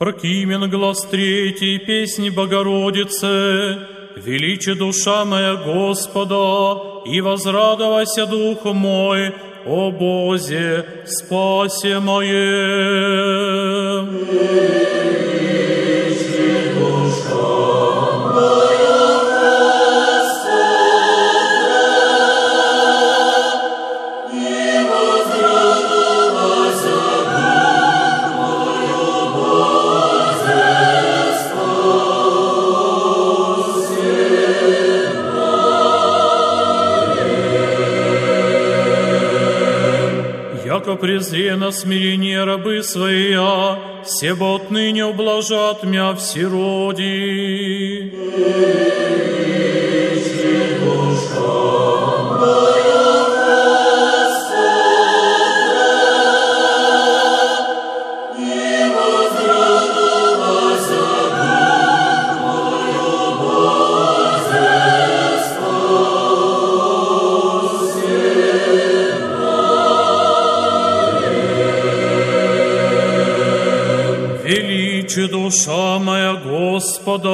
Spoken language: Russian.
Прокимен глаз третий песни Богородицы, Величи душа моя Господа, и возрадовайся дух мой, о Бозе, спасе моем. Яко презре на смирение рабы своя, Себо отныне ублажат мя все роди. величи душа моя Господа.